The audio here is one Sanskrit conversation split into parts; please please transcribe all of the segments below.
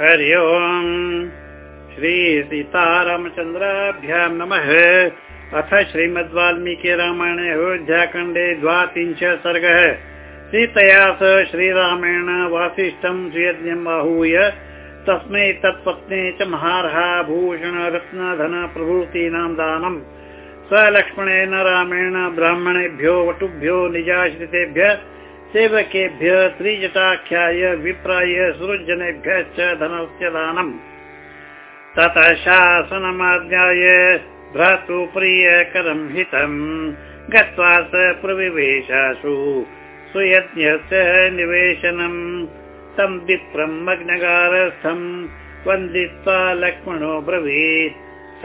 हरि ओम्। श्रीसीतारामचन्द्राभ्यां नमः। अथ श्रीमद् वाल्मीकि रामायणे अयोध्याखण्डे द्वात्रिंश सर्गः। सीतया स श्रीरामेण वासिष्ठं सुयज्ञम् आहूय। तस्मै तत्पत्नी च महार्हा भूषण रत्न धन प्रभृतीनां दानम् लक्ष्मणेन रामेण ब्राह्मणेभ्यो वटुभ्यो निजाश्रितेभ्य सेवकेभ्य त्रिजटाख्याय विप्राय सुहृज्जनेभ्यश्च धनस्य दानम् ततः शासनमाज्ञाय भ्रातुप्रियकरं हितम्। गत्वा स प्रविवेशासु सुयज्ञस्य निवेशनम्। तं विप्रम् अग्नगारस्थम् वन्दित्वा लक्ष्मणो ब्रवीत्।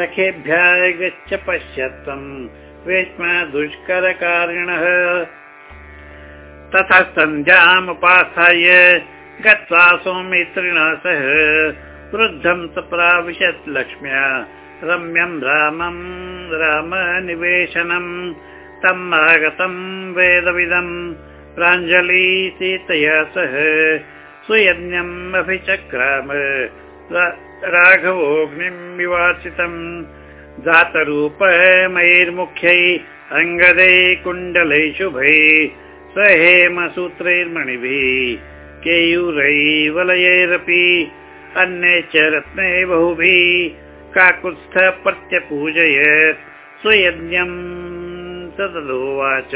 सखेभ्यः गच्छ पश्यत्वम्। वेश्म दुष्करकारिणः ततः सन्ध्यामुपास्थाय गत्वा सौमित्रिणा सह वृद्धं स प्राविशत् लक्ष्म्या रम्यं रामं रामनिवेशनम् तम् आगतं वेदविदम् प्राञ्जलि सीतया सह सुयज्ञम् अभिचक्राम राघवोऽग्निम् विवाचितम् जातरूप मयैर्मुख्यै अङ्गदै कुण्डलै शुभै स हेमसूत्रैर्मणिभिः केयूरैवलयैरपि अन्ये च रत्ने बहुभिः काकुत्स्थ प्रत्यपूजयत् स्वयज्ञम् तदुवाच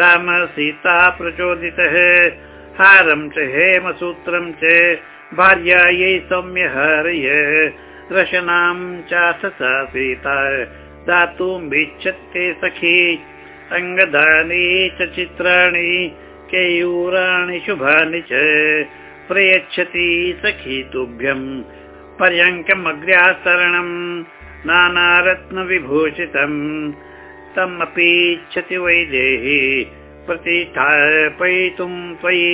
राम सीता प्रचोदितः। हारं च हेमसूत्रं च भार्यायै सौम्यहरय रशनां चाथ सा सीता दातुमिच्छते सखी अङ्गदानि च चित्राणि केयूराणि शुभानि च प्रयच्छति सखी तुभ्यम् पर्यङ्कमग्र्यासरणम् नानारत्नविभूषितम् तमपि इच्छति वैदेही प्रतिष्ठापयितुं त्वयि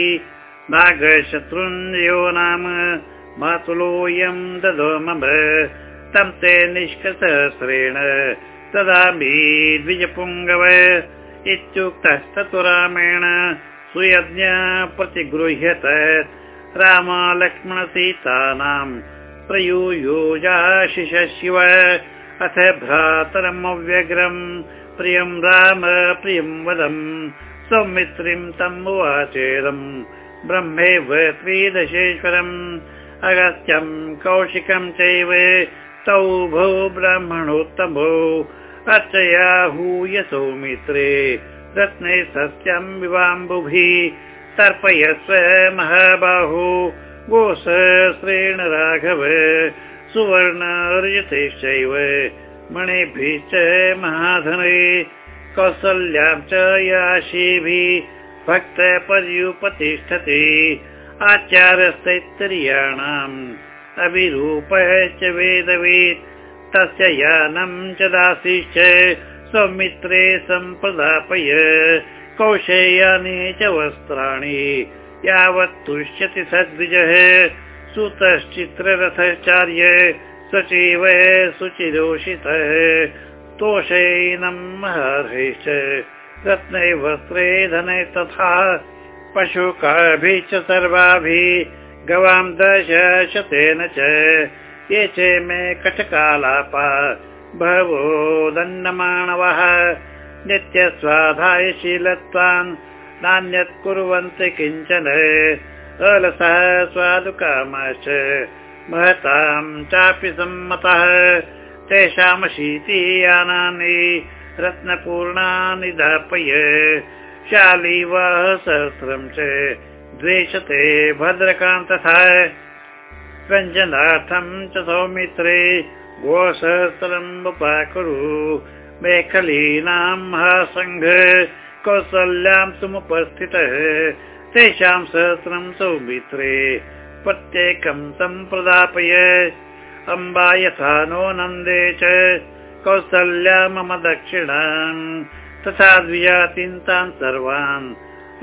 नागशत्रुन्यो नाम मातुलोऽयं ददो मम तं ते निष्कसहस्रेण ददामि द्विजपुङ्गव इत्युक्तस्ततु रामेण सुयज्ञ प्रतिगृह्यत। राम लक्ष्मणसीतानां प्रयूयोजाशिष शिव अथ भ्रातरमव्यग्रम् प्रियं राम प्रियं वदम् सौमित्रीं तम् उवाचेदम् ब्रह्मेव त्रिदशेश्वरम्। अगस्त्यं कौशिकं चैव तौ भौ ब्राह्मणोत्तमौ अर्चयाहूय सौमित्रे रत्ने सस्यं विवाम्बुभिः तर्पयस्व महाबाहु गोसहस्रेण राघव सुवर्णर्यतेश्चैव मणिभिश्च महाधने कौसल्यां च याशीभिः भक्तपर्युपतिष्ठति आचार्यस्तैत्तरीयाणाम् अभिरूपश्च वेदवेत् तस्य यानं च दासीश्च सौमित्रे सम्प्रदापय कौशेयानि च वस्त्राणि यावत् तुष्यति सद्विजः। सुतश्चित्ररथश्चार्य सचिव सुचिरोषितः। तोषैनं महर्षैश्च रत्नै वस्त्रे धने तथा पशुकाभिः च सर्वाभिः गवां दश शतेन च ये च मे कटकालापा। बहवो दण्डमाणवः नित्यस्वाधायशीलत्वान् नान्यत् कुर्वन्ति किञ्चन। अलसः स्वादुकामाश्च। महतां चापि सम्मतः। तेषामशीतियानानि रत्नपूर्णानि दापय। शालीवाह सहस्रं च। द्वेषते भद्रकान् व्यञ्जनार्थं च सौमित्रे गोसहस्रम् उपाकुरु मेखलीनां महासङ्घ कौसल्यां समुपस्थितः। तेषां सहस्रं सौमित्रे प्रत्येकं सम्प्रदापय अम्बा यथा नो नन्दे च कौसल्या मम दक्षिणान्। तथा द्विजातिन्तान् सर्वान्।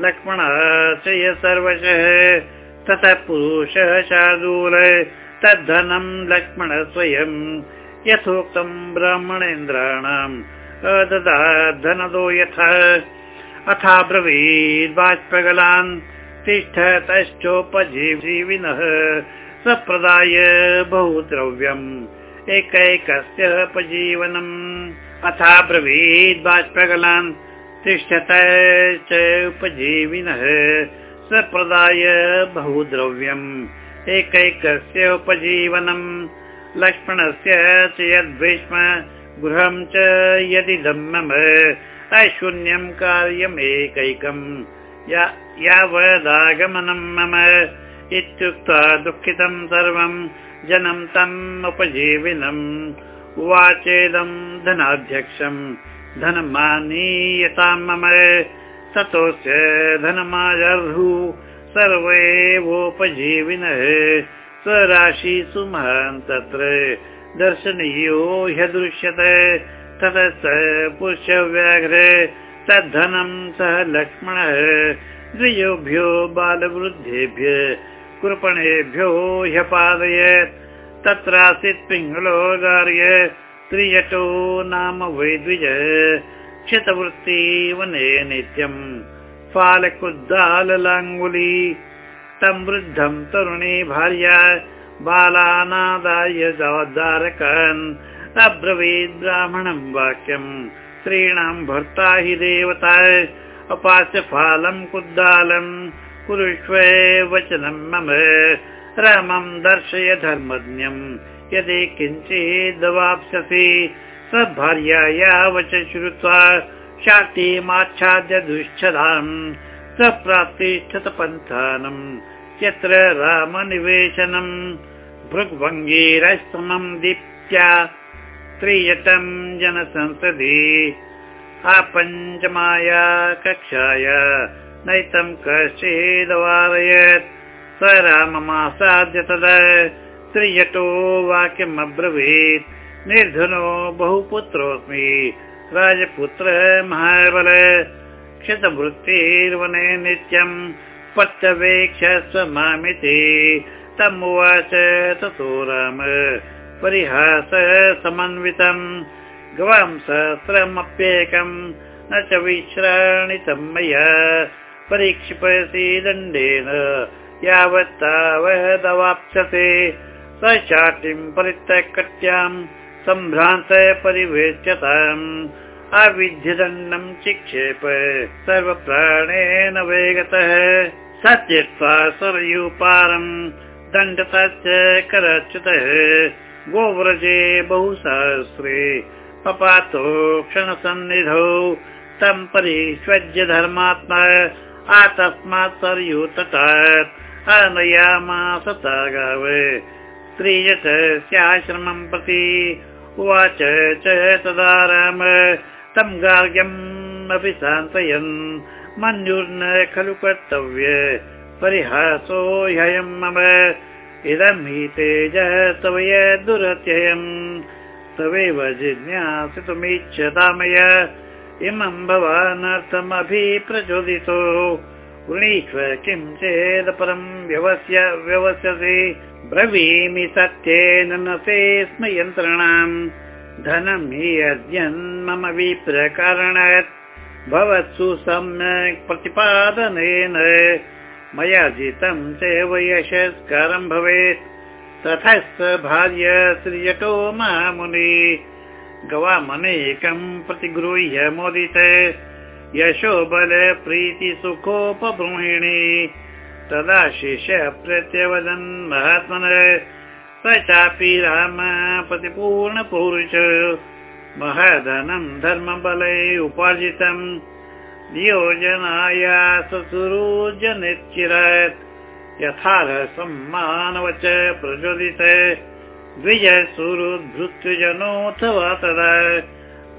लक्ष्मणः च य सर्वशः ततः पुरुषः शार्दूल तद्धनं लक्ष्मण स्वयं यथोक्तं ब्राह्मणेन्द्राणाम् अददाद्धनदो यथा। अथा ब्रवीद् बाष्पगलान् तिष्ठतश्चोपजीविनः सप्रदाय बहु द्रव्यम् एकैकस्य उपजीवनम्। अथा ब्रवीद् बाष्पगलान् तिष्ठत च उपजीविनः सप्रदाय बहु द्रव्यम् एकैकस्य उपजीवनम्। लक्ष्मणस्य च यद्भीष्म गृहं च यदिदं मम ऐशून्यं कार्यमेकैकम् यावदागमनं मम इत्युक्त्वा दुःखितं सर्वं जनं तम् उपजीविनम्। उवाचेदम् धनाध्यक्षम् धनमानीयतां मम ततोस्य धनमाजर्हु सर्वेवोपजीविनः स्वराशिसु महान् तत्र दर्शनीयो ह्यदृश्यते। ततः पुरुषव्याघ्र तद्धनं सः लक्ष्मणः द्वियोभ्यो बालवृद्धेभ्य कृपणेभ्यो ह्यपादयत्। तत्रासीत् पिङ्गलो गार्य त्रियटो नाम वै क्षतवृत्ति वने नित्यम् फालकुद्दाललाङ्गुली तं वृद्धं तरुणी भार्या बालानादाय जवाद्दारकन् अब्रवीद् ब्राह्मणं वाक्यम् स्त्रीणां भर्ता हि देवता अपास्य फालं कुद्दालं कुरुष्व वचनं मम रामं दर्शय धर्मज्ञम् यदि किञ्चिदवाप्स्यसि स भार्याया वच श्रुत्वा शाक्तिमाच्छाद्य दुश्चदाम् स प्राप्तिष्ठत पन्थानम् यत्र रामनिवेशनम् भृग्भङ्गीरस्तमम् दीप्त्या त्रियटम् जनसंसदि। आपञ्चमाया कक्षाय नैतं कश्चिदवारयत्। स राममासाद्य तदा त्रियटो वाक्यमब्रवीत् निर्धनो बहुपुत्रोऽस्मि। राजपुत्र महाबल क्षतवृत्तिर्वने नित्यम् पत्यवेक्ष्य मामिति तमुवाच राम परिहास समन्वितम् गवां सहस्रमप्येकम् न च विश्राणितम् मया। परीक्षिपयसि दण्डेन यावत् तावदवाप्स्यते स चाटिं परित्यक्त्याम् सम्भ्रान्त परिवेच्यताम् अविध्यदण्डम् चिक्षेप सर्वप्राणेन वेगतः। स त्यक्त्वा सरयूपारम् दण्डतश्च करच्युतः। गोव्रजे बहुसहस्रे पपातो क्षणसन्निधौ। तं परिष्वज्य धर्मात्मा आतस्मात् सरयूतटात् आनयामास गाव स्त्रीयश्रमं प्रति उवाच च तदा राम तं गार्ग्यम् अपि सान्त्वयन् मन्युर्न खलु कर्तव्य परिहासो ह्ययम् मम। इदं हि तेजः तव दुरत्ययम्। तवेव जिज्ञासितुमिच्छता मया इमं भवानर्थमभिप्रचोदितो वृणीष्व किं चेदपरं व्यवस्य व्यवस्यसि। ब्रवीमि सत्येन न ते स्म यन्त्रणाम् धनं हि मम विप्रकारणात् भवत्सु सम्यक् प्रतिपादनेन। मया जितं चैव यशस्करं भवेत्। तथा भार्य श्रियतो महामुनि गवामनेकं प्रतिगृह्य मोदित यशो बल प्रीति सुखोपब्रूहिणी तदा शिष प्रत्यवदन् महात्मन स चापि राम प्रतिपूर्णपुरुष महधनं धर्मबले उपार्जितम्। नियोजनाय ससुरोजनिश्चिरत् यथारसम्मानवच प्रचोदित। द्विजसुरुद्धृत्यजनोऽथवा तदा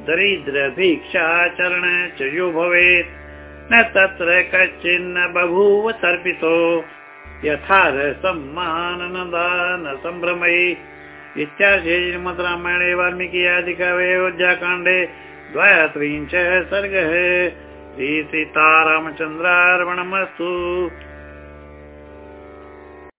दरिद्रभिक्षाचरण च यो भवेत्। न तत्र कश्चिन्न बभूव तर्पितो। यथारसम्माननदान सम्भ्रमयि इत्यार्थे श्रीमद् रामायणे वाल्मीकि अयोध्याकाण्डे द्वयत्रिंशः सर्गः। श्रीसीतारामचन्द्रार्पणमस्तु